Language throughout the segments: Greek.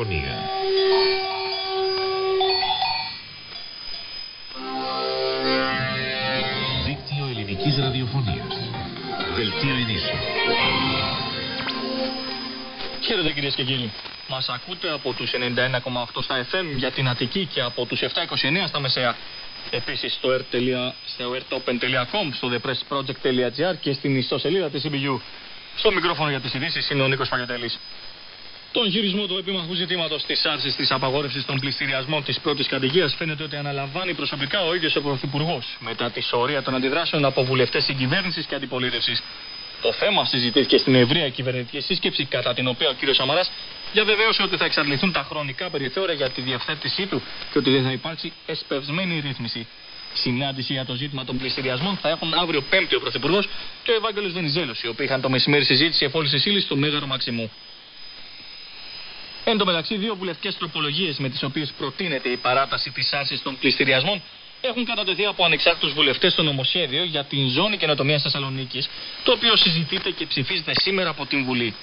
Ελληνική ραδιοφωνία. Δίκτυο ελληνικής ραδιοφωνίας. Δελτίο ειδήσεων. Χαίρετε κυρίες και κύριοι. Μας ακούτε από τους 91,8 στα FM για την Αττική και από τους 729 στα Μεσαία. Επίσης στο, air. στο airtopen.com, στο thepressproject.gr και στην ιστοσελίδα της CBU. Στο μικρόφωνο για τις ειδήσεις είναι ο Νίκος Παγιοτέλη. Τον χειρισμό του επίμαχου ζητήματος της άρσης της απαγόρευσης των πληστηριασμών της πρώτης κατοικίας φαίνεται ότι αναλαμβάνει προσωπικά ο ίδιος ο Πρωθυπουργός μετά τη σωρία των αντιδράσεων από βουλευτές συγκυβέρνησης και αντιπολίτευσης. Το θέμα συζητήθηκε στην ευρεία κυβερνητική σύσκεψη, κατά την οποία ο κ. Σαμαράς διαβεβαίωσε ότι θα εξαντληθούν τα χρονικά περιθώρια για τη διευθέτησή του και ότι δεν θα υπάρξει εσπευσμένη ρύθμιση. Συνάντηση για το ζήτημα των πληστηριασμών θα έχουν αύριο Πέμπτη ο Πρωθυπουργός και ο Ευάγγελος Βενιζέλος, οι οποίοι είχαν το μεσημέρι συζήτηση εφόληση ύλης στο Μέγαρο Μαξιμού. Εν τω μεταξύ, δύο βουλευτικές τροπολογίες με τις οποίες προτείνεται η παράταση της άρσης των πληστηριασμών έχουν κατατεθεί από ανεξάρτητους βουλευτές στο νομοσχέδιο για την ζώνη καινοτομίας Θεσσαλονίκης, το οποίο συζητείται και ψηφίζεται σήμερα από την Βουλή.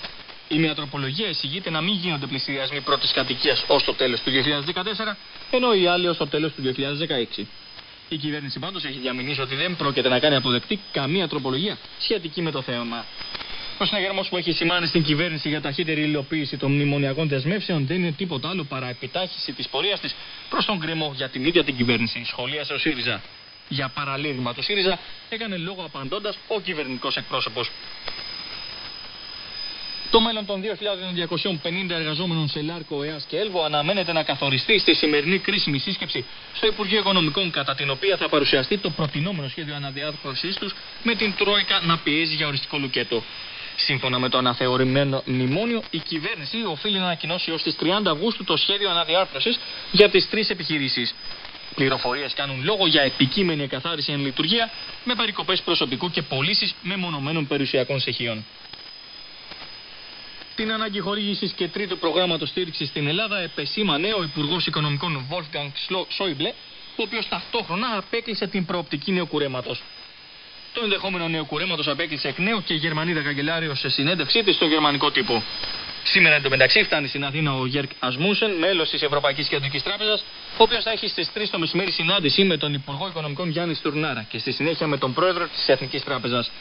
Η μια τροπολογία εισηγείται να μην γίνονται πληστηριασμοί πρώτης κατοικίας ως το τέλος του 2014, ενώ η άλλη ως το τέλος του 2016. Η κυβέρνηση πάντως έχει διαμηνήσει ότι δεν πρόκειται να κάνει αποδεκτή καμία τροπολογία σχετική με το θέμα. Ο συναγερμός που έχει σημάνει στην κυβέρνηση για ταχύτερη υλοποίηση των μνημονιακών δεσμεύσεων δεν είναι τίποτα άλλο παρά επιτάχυση της πορείας της προς τον κρεμό για την ίδια την κυβέρνηση. Σχολίασε ο ΣΥΡΙΖΑ. Για παραλήρημα του ΣΥΡΙΖΑ έκανε λόγο απαντώντας ο κυβερνητικός εκπρόσωπος. Το μέλλον των 2.250 εργαζόμενων σε Λάρκο, ΕΑΣ και Έλβο αναμένεται να καθοριστεί στη σημερινή κρίσιμη σύσκεψη στο Υπουργείο Οικονομικών, κατά την οποία θα παρουσιαστεί το προτινόμενο σχέδιο αναδιάρθρωσής τους με την Τρόικα να πιέζει για οριστικό λουκέτο. Σύμφωνα με το αναθεωρημένο μνημόνιο, η κυβέρνηση οφείλει να ανακοινώσει ως τις 30 Αυγούστου το σχέδιο αναδιάρθρωσης για τις τρεις επιχειρήσεις. Πληροφορίες κάνουν λόγο για επικείμενη εκαθάριση εν λειτουργία με περικοπέ προσωπικού και πωλήσεις μεμονωμένων περιουσιακών στοιχείων. Την ανάγκη χορήγησης και τρίτου προγράμματος στήριξης στην Ελλάδα επεσήμανε ο Υπουργός Οικονομικών Wolfgang Schäuble, ο οποίος ταυτόχρονα απέκλεισε την προοπτική νεοκουρέματος. Το ενδεχόμενο νέου κουρέματος απέκλεισε εκ νέου και η Γερμανίδα καγκελάριο σε συνέντευξή της στο γερμανικό τύπο. Σήμερα εντωμεταξύ φτάνει στην Αθήνα ο Γερκ Ασμούσεν, μέλος της Ευρωπαϊκής Κεντρικής Τράπεζας, ο οποίος θα έχει στις 3 το μεσημέρι συνάντηση με τον Υπουργό Οικονομικών Γιάννης Τουρνάρα και στη συνέχεια με τον Πρόεδρο της Εθνικής Τράπεζας.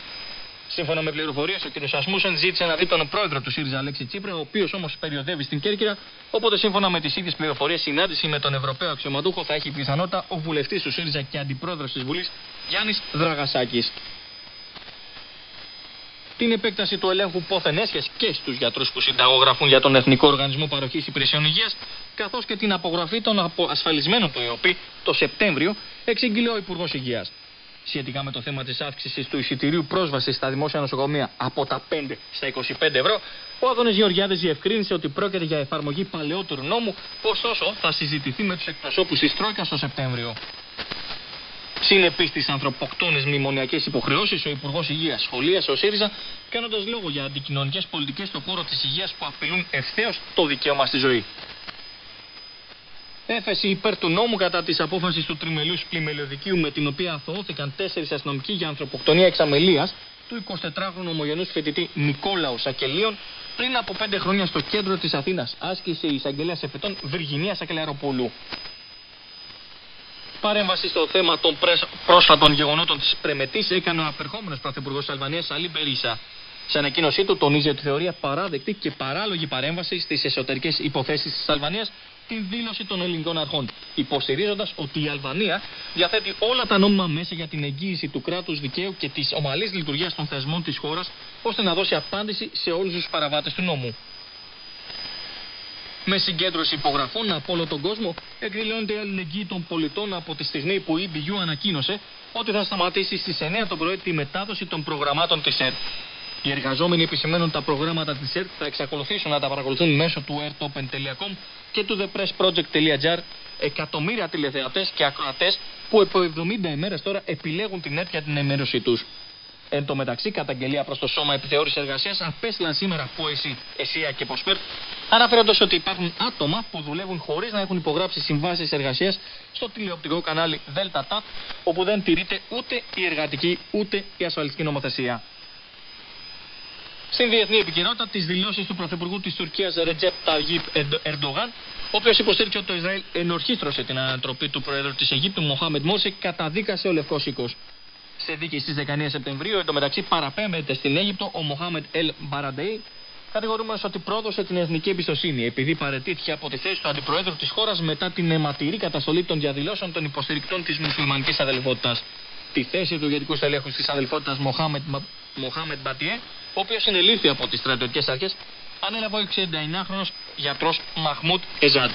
Σύμφωνα με πληροφορίες, ο κ. Ασμούσεν ζήτησε να δει τον πρόεδρο του ΣΥΡΙΖΑ Αλέξη Τσίπρα, ο οποίος όμως περιοδεύει στην Κέρκυρα. Οπότε, σύμφωνα με τις ίδιες πληροφορίες, συνάντηση με τον Ευρωπαίο αξιωματούχο θα έχει πιθανότητα ο βουλευτής του ΣΥΡΙΖΑ και αντιπρόεδρος της Βουλής Γιάννης Δραγασάκης. Την επέκταση του ελέγχου πόθεν έσχες και στους γιατρούς που συνταγογραφούν για τον Εθνικό Οργανισμό Παροχής Υπηρεσιών Υγείας, καθώς και την απογραφή των ασφαλισμένων του ΕΟΠΗ το Σεπτέμβριο, εξήγηλε ο Υπουργός Υγείας σχετικά με το θέμα της αύξησης του εισιτηρίου πρόσβασης στα δημόσια νοσοκομεία από τα 5 στα 25 ευρώ, ο Άδωνης Γεωργιάδης διευκρίνησε ότι πρόκειται για εφαρμογή παλαιότερου νόμου, ωστόσο θα συζητηθεί με τους εκπροσώπους της Τρόικας το Σεπτέμβριο. Συνεπεί στι ανθρωποκτόνε μνημονιακέ υποχρεώσεις, ο Υπουργός Υγείας σχολίασε ο ΣΥΡΙΖΑ, κάνοντας λόγο για αντικοινωνικές πολιτικές στον χώρο της υγείας που απειλούν ευθέως το δικαίωμα στη ζωή. Έφεση υπέρ του νόμου κατά της απόφασης του τριμελού πλημελιωδικίου με την οποία αθωώθηκαν τέσσερις αστυνομικοί για ανθρωποκτονία εξαμελίας του 24χρονου ομογενούς φοιτητή Νικόλαου Σακελίων πριν από πέντε χρόνια στο κέντρο της Αθήνας. Άσκησε η εισαγγελέα εφετών Βυργινία Σακελαροπούλου. Παρέμβαση στο θέμα των πρόσφατων γεγονότων της Πρεμετής έκανε ο απερχόμενος πρωθυπουργός της Αλβανίας Αλή Μπερίσα. Σε ανακοίνωσή του τονίζει ότι θεωρεί απαράδεκτη και παράλογη παρέμβαση στις εσωτερικές υποθέσεις της Αλβανίας την δήλωση των ελληνικών αρχών, υποστηρίζοντας ότι η Αλβανία διαθέτει όλα τα νόμιμα μέσα για την εγγύηση του κράτους δικαίου και της ομαλής λειτουργίας των θεσμών της χώρας, ώστε να δώσει απάντηση σε όλους τους παραβάτες του νόμου. Με συγκέντρωση υπογραφών από όλο τον κόσμο, εκδηλώνεται η αλληλεγγύη των πολιτών από τη στιγμή που η EBU ανακοίνωσε ότι θα σταματήσει στις 9 το πρωί τη μετάδοση των προγραμμάτων της ΕΡΤ. Οι εργαζόμενοι επισημαίνουν τα προγράμματα της ΕΡΤ θα εξακολουθήσουν να τα παρακολουθούν μέσω του airtopen.com και του thepressproject.gr εκατομμύρια τηλεθεατές και ακροατές που από 70 ημέρες τώρα επιλέγουν την ΕΡΤ για την ενημέρωσή τους. Εν τω μεταξύ, καταγγελία προς το Σώμα Επιθεώρησης Εργασίας απέστειλαν σήμερα από ΕΣΥ, ΕΣΥΑ και ΠΟΣΠΕΡ, αναφέροντας ότι υπάρχουν άτομα που δουλεύουν χωρίς να έχουν υπογράψει συμβάσεις εργασίας στο τηλεοπτικό κανάλι ΔΕΛΤΑ όπου δεν τηρείται ούτε η εργατική ούτε η ασφαλιστική νομοθεσία. Στην διεθνή επικαιρότητα, τις δηλώσεις του Πρωθυπουργού της Τουρκίας Ρετζέπ Ταγίπ Ερντογάν, ο οποίος υποστήριξε ότι το Ισραήλ ενορχίστρωσε την ανατροπή του Προέδρου της Αιγύπτου, Μοχάμεντ Μόρση, καταδίκασε ο Λευκός Οίκος. Σε δίκη στις 19 Σεπτεμβρίου, εντωμεταξύ παραπέμπεται στην Αίγυπτο ο Μοχάμεντ Ελ Μπαραντέι, κατηγορούμενος ότι πρόδωσε την εθνική εμπιστοσύνη, επειδή παρετήθηκε από τη θέση του αντιπροέδρου της χώρας μετά την αιματηρή καταστολή των διαδηλώσεων των υποστηρικτών της μουσουλμανικής αδελφότητας. Τη θέση του ηγετικού στελέχου της αδελφότητας Μοχάμεντ Μπατιέ, ο οποίος συνελήφθη από τις στρατιωτικές αρχές, ανέλαβε ο 69χρονο γιατρός Μαχμούτ Εζάντ.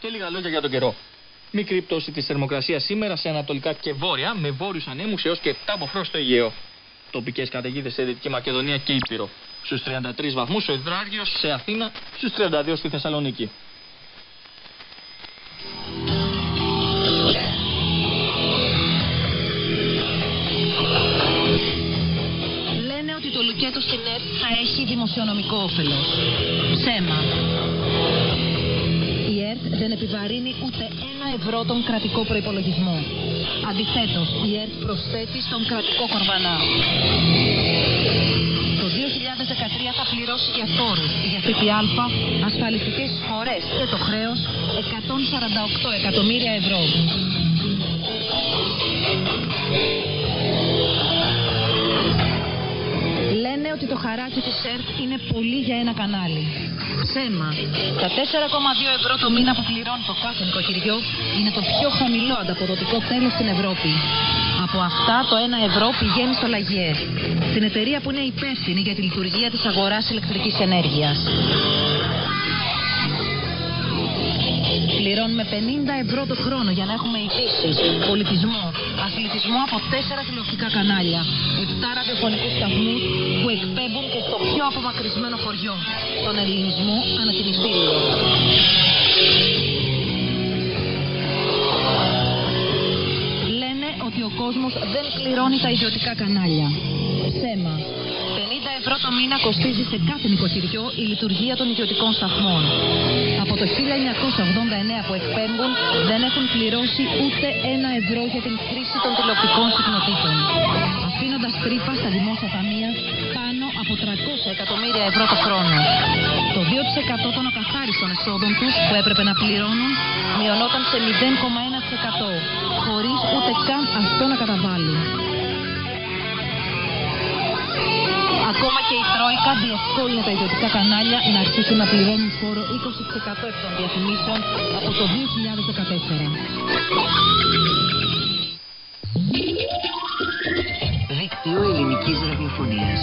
Και λίγα λόγια για τον καιρό. Μικρή πτώση της θερμοκρασίας σήμερα σε ανατολικά και βόρεια, με βόρειους ανέμους έως και 7 από στο Αιγαίο. Τοπικές καταιγίδες σε Δυτική Μακεδονία και Ήπειρο. Στους 33 βαθμούς ο Ιδράριο σε Αθήνα, στους 32 στη Θεσσαλονίκη. Λένε ότι το λουκέτο στην ΕΡΤ θα έχει δημοσιονομικό όφελος. Ψέμα. Η ΕΡΤ δεν επιβαρύνει ούτε ένα ευρώ τον κρατικό προπολογισμό. Αντιθέτως, η ΕΡΤ προσθέτει στον κρατικό κορβανά. Το 2013 θα πληρώσει για φόρους, για ΦΠΑ, ασφαλιστικές εισφορές και το χρέος 148 εκατομμύρια ευρώ. Λένε ότι το χαράτσι της ΕΡΤ είναι πολύ για ένα κανάλι. Ψέμα. Τα 4,2 ευρώ το μήνα που πληρώνει το κάθε νοικοκυριό είναι το πιο χαμηλό ανταποδοτικό τέλος στην Ευρώπη. Από αυτά το 1 ευρώ πηγαίνει στο Λαγιέ, την εταιρεία που είναι υπεύθυνη για τη λειτουργία της αγοράς ηλεκτρικής ενέργειας. Πληρώνουμε 50 ευρώ το χρόνο για να έχουμε ειδήσει, πολιτισμό, αθλητισμό από 4 τηλεοπτικά κανάλια, 7 ραδιοφωνικούς σταθμούς που εκπέμπουν και στο πιο απομακρυσμένο χωριό, τον ελληνισμό ανακοινιστήριο. Λένε ότι ο κόσμος δεν πληρώνει τα ιδιωτικά κανάλια. Ψέμα. 50 ευρώ το μήνα κοστίζει σε κάθε νοικοκυριό η λειτουργία των ιδιωτικών σταθμών. Από το 1989 που εκπέμπουν δεν έχουν πληρώσει ούτε ένα ευρώ για την χρήση των τηλεοπτικών συχνοτήτων. Αφήνοντας τρύπα στα δημόσια ταμεία πάνω από 300 εκατομμύρια ευρώ το χρόνο. Το 2% των ακαθάριστων εσόδων τους που έπρεπε να πληρώνουν μειωνόταν σε 0,1% χωρίς ούτε καν αυτό να καταβάλουν. Ακόμα και η Τρόικα διευκόλυνε τα ιδιωτικά κανάλια να αρχίσουν να πληρώνουν φόρο 20% εκ των διαφημίσεων από το 2014. Δίκτυο ελληνικής ραδιοφωνίας.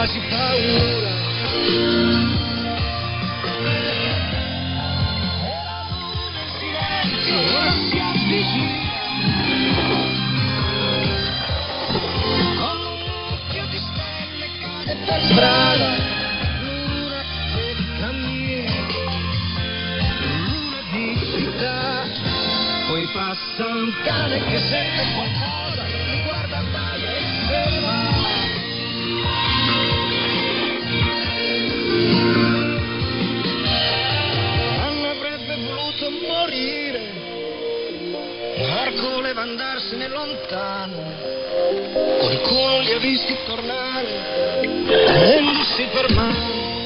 ma di paura. E la luna in silenzio ora si avvicina. Con un occhio di stelle cade per strada. Luna per i cammini, voleva andarsene lontano, qualcuno li ha visti tornare, eh? prendersi per mano.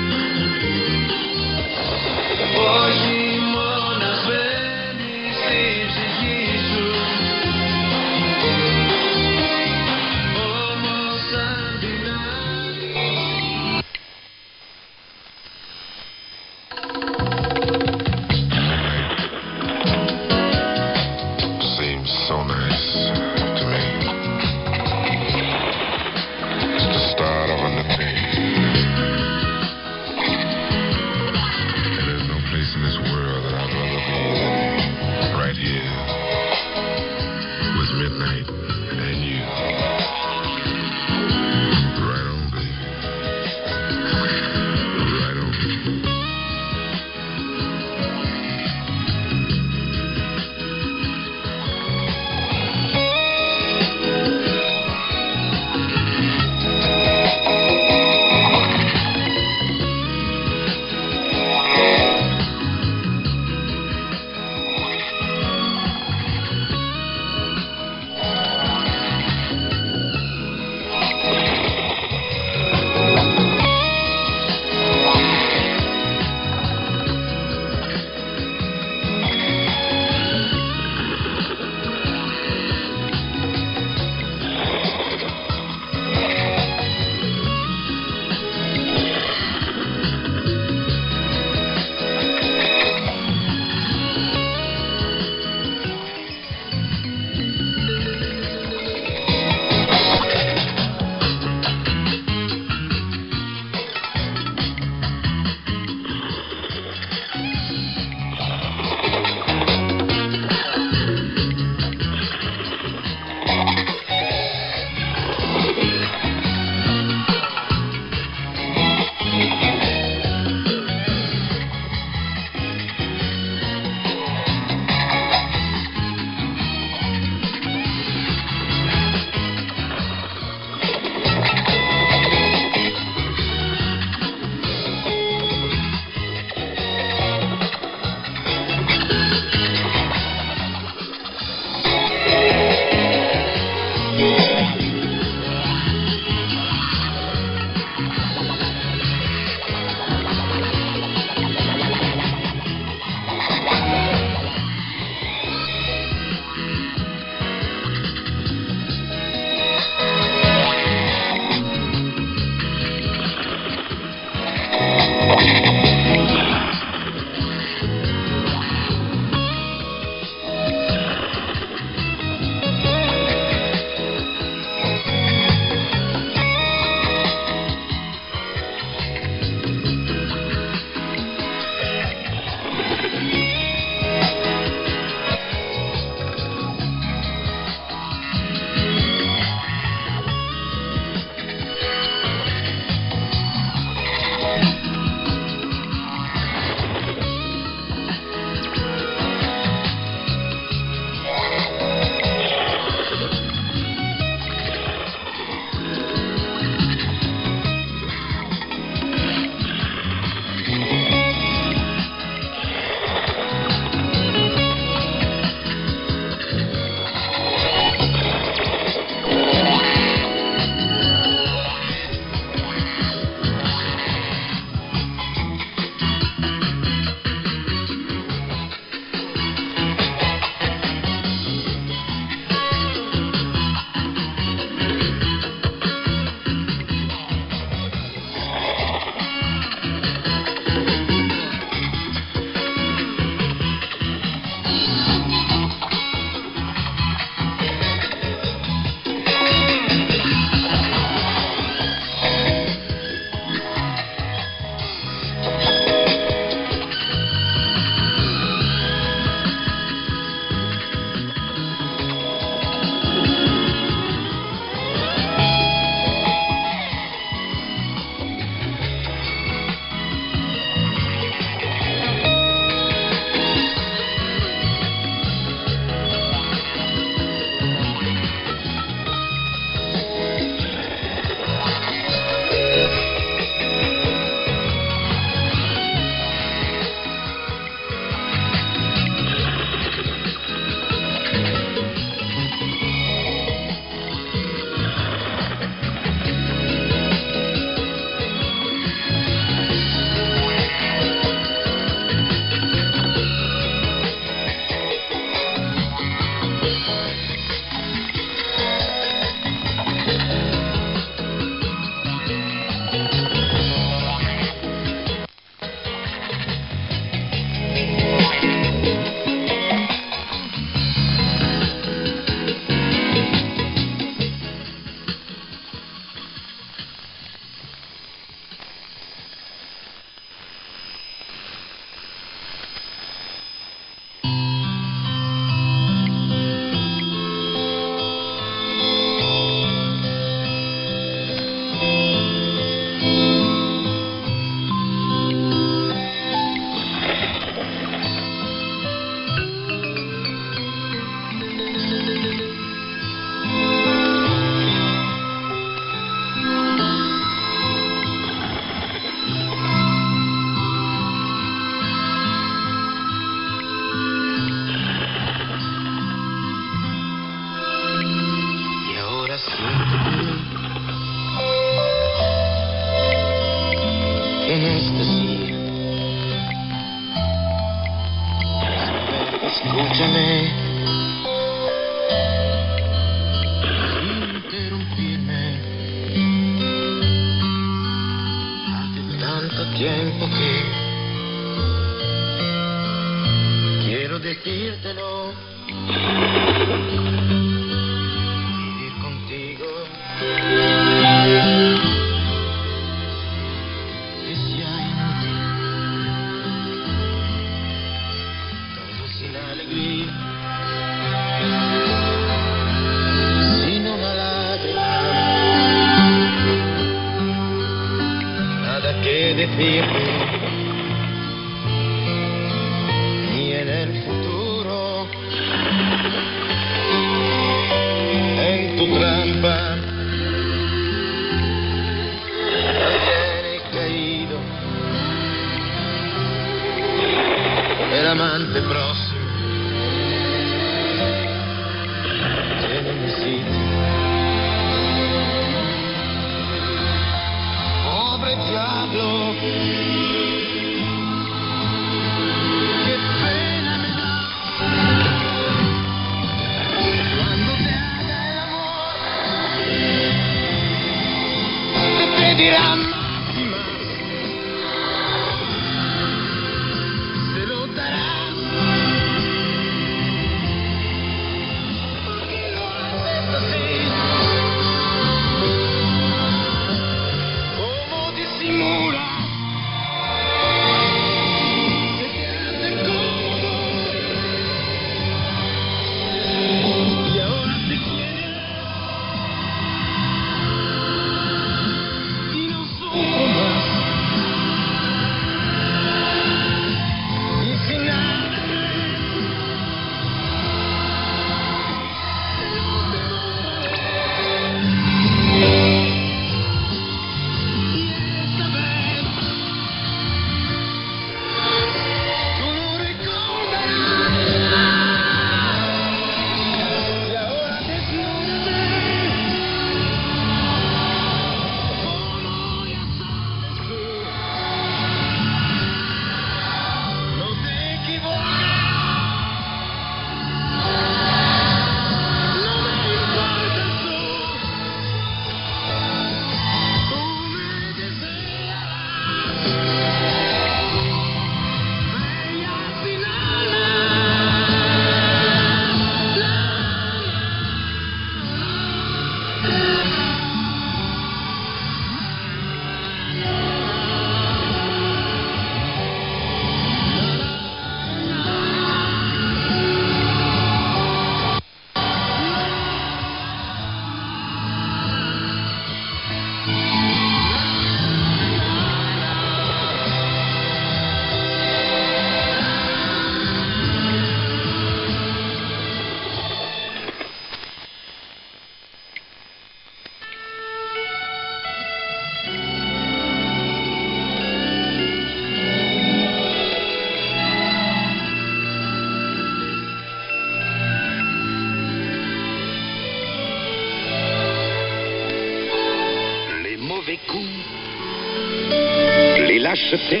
acheté.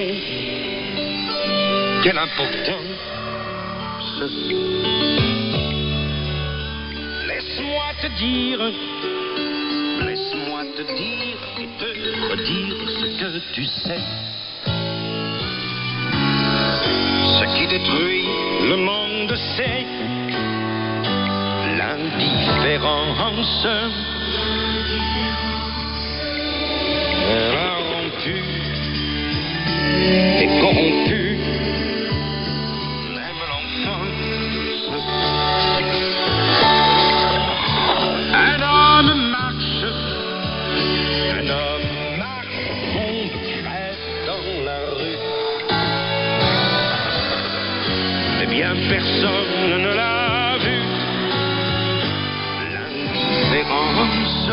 Quelle importance Laisse-moi te dire, laisse-moi te dire et te redire ce que tu sais. Ce qui détruit le monde, c'est l'indifférence. personne ne l'a vu. L'indifférence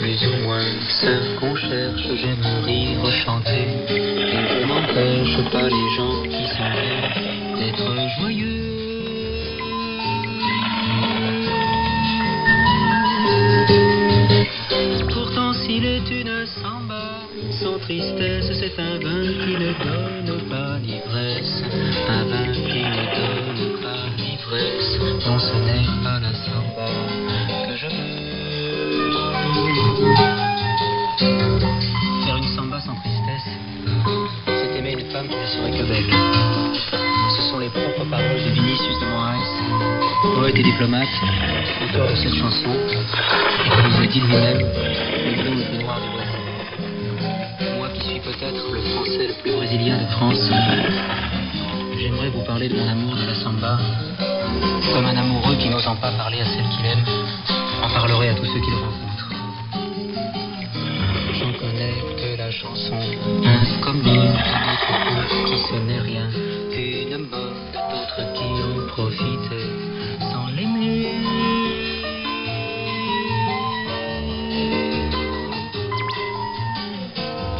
plus ou moins ce qu'on cherche. J'aime rire, chanter. Je n'empêche pas les gens qui sont d'être joyeux. Pourtant, s'il est une samba, sans tristesse, c'est un vin qui ne donne pas l'ivresse. Un vin qui ne donne pas l'ivresse. Non, ce n'est Ce sont les propres paroles de Vinicius de Moraes, poète et diplomate, auteur de cette chanson, et comme il le dit lui-même, le blond le plus du Brésil. Moi qui suis peut-être le français le plus brésilien de France, j'aimerais vous parler de mon amour de la samba, comme un amoureux qui n'osant pas parler à celle qu'il aime, en parlerait à tous ceux qui le. profiter sans l'aimer.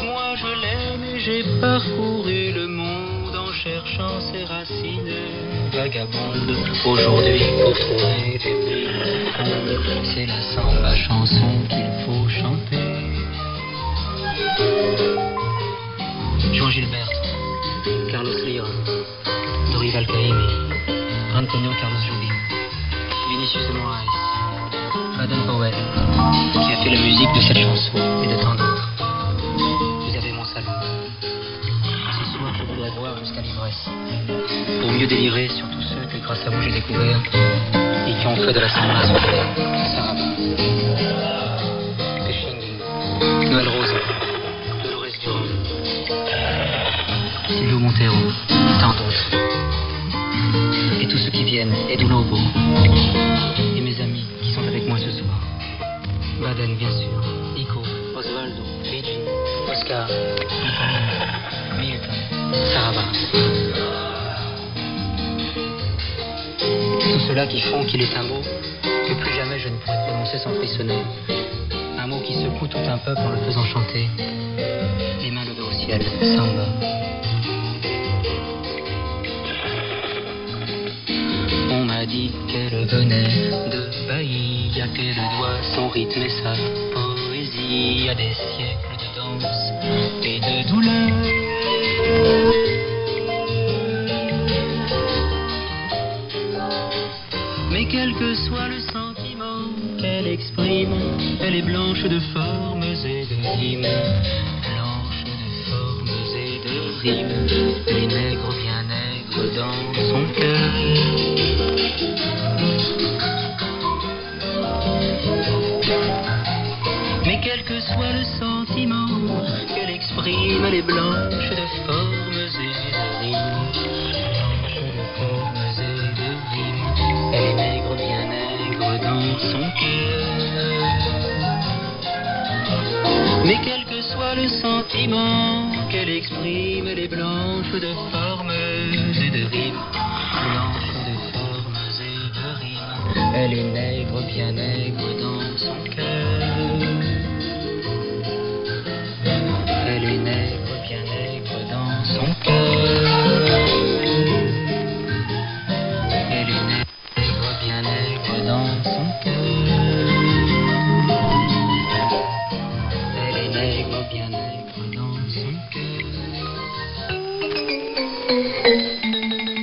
Moi je l'aime et j'ai parcouru le monde en cherchant ses racines. Vagabonde aujourd'hui pour trouver des. C'est la samba chanson. Federação Brasileira. thank you.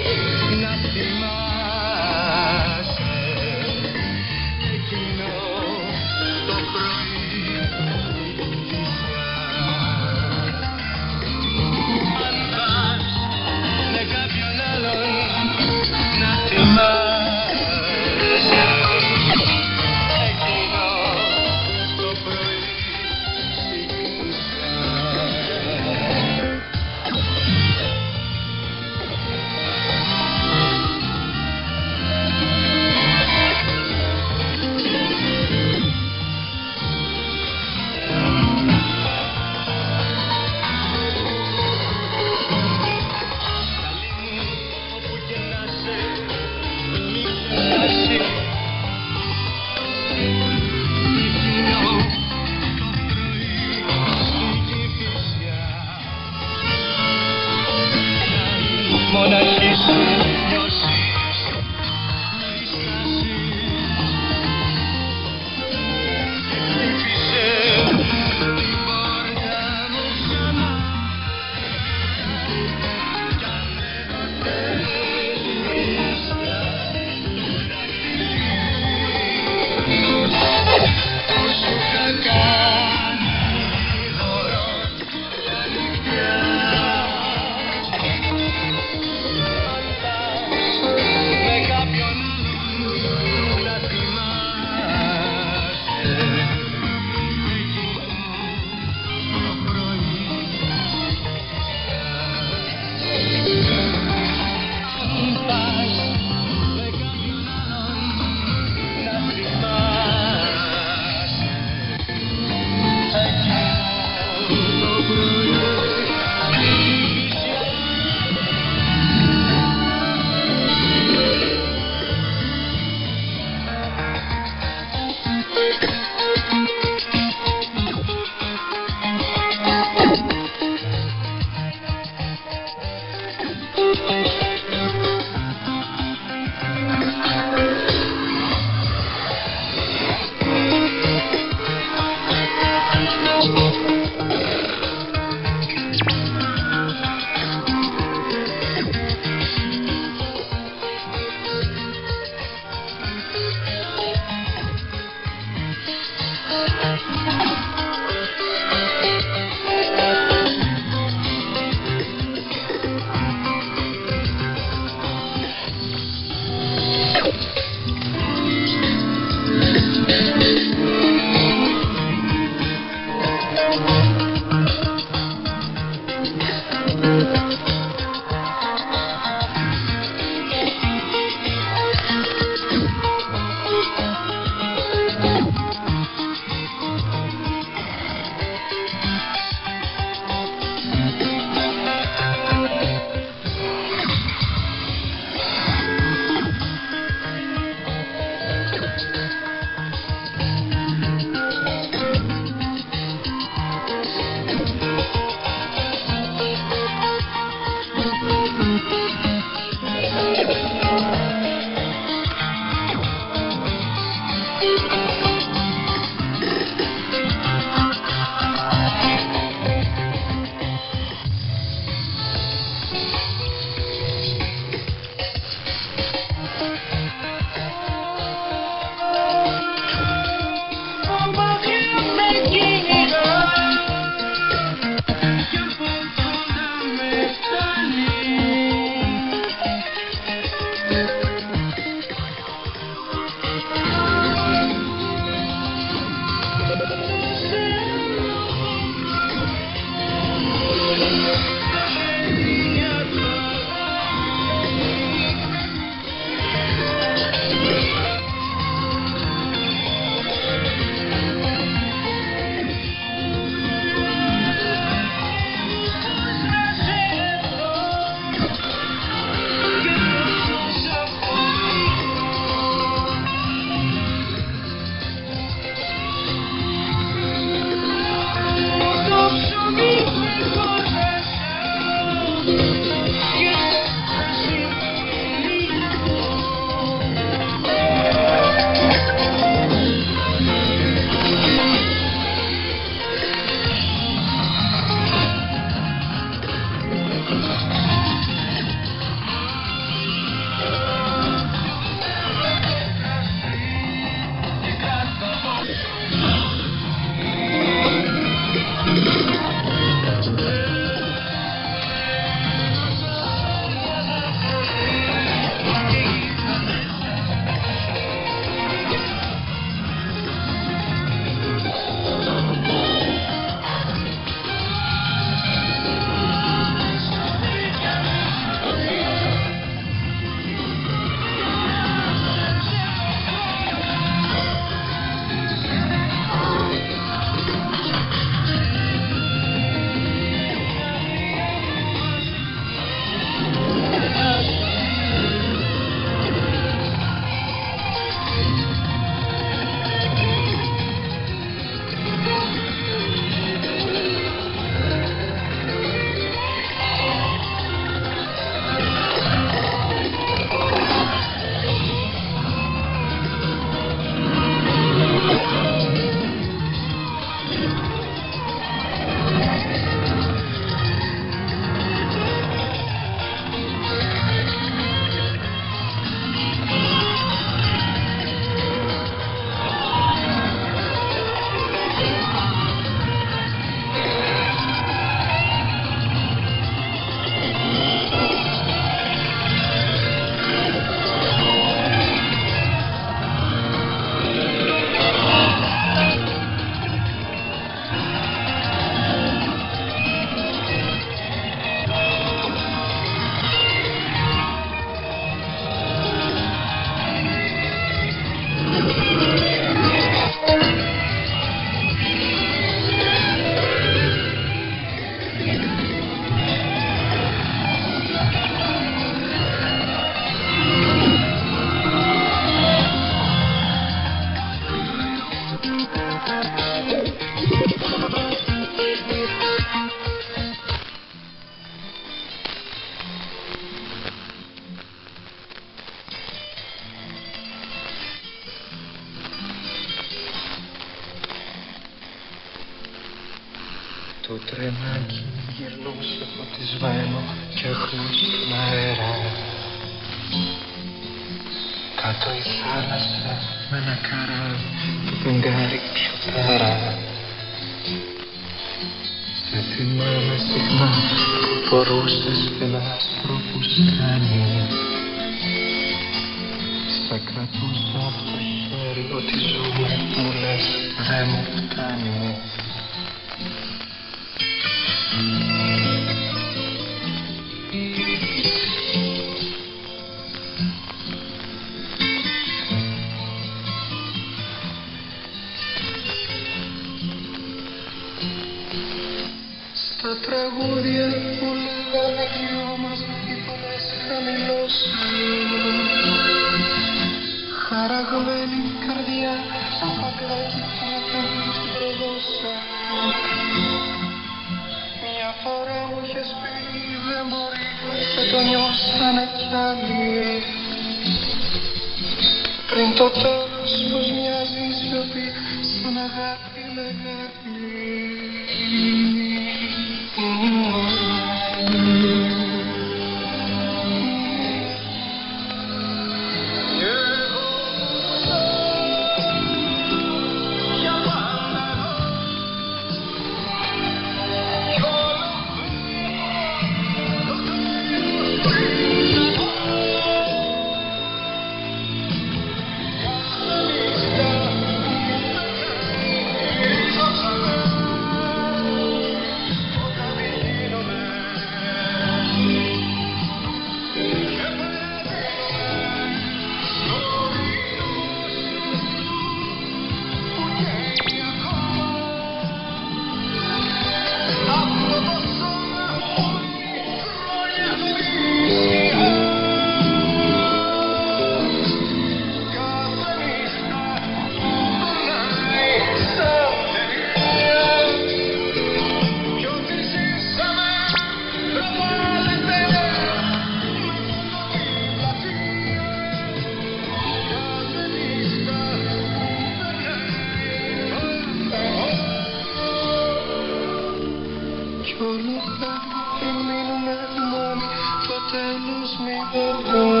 Το τέλος μη